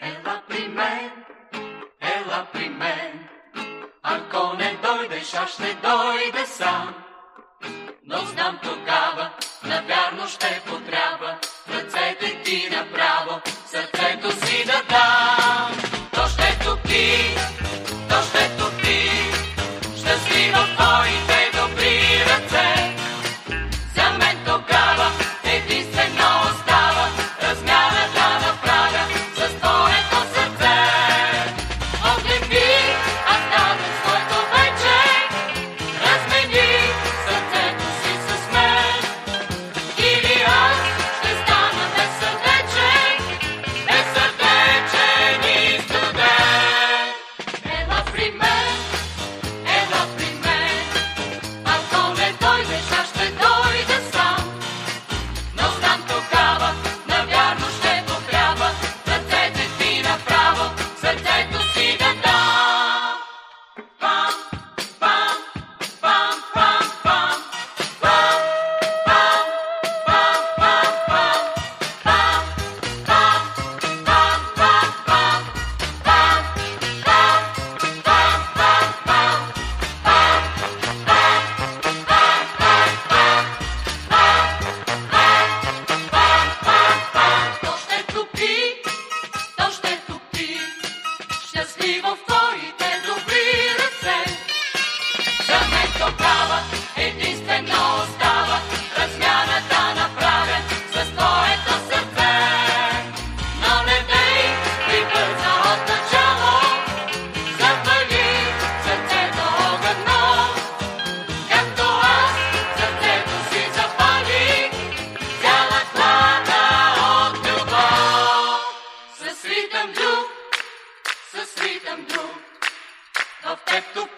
Ела при мен, ела при мен, ако не дойдеш, аз ще дойде сам. Но знам тогава, навярно ще потрябва. svetom dnu, со svetom dnu, в тето